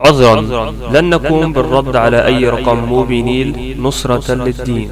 عذرا لن نقوم بالرد على أي رقم موبينيل نصرة للدين.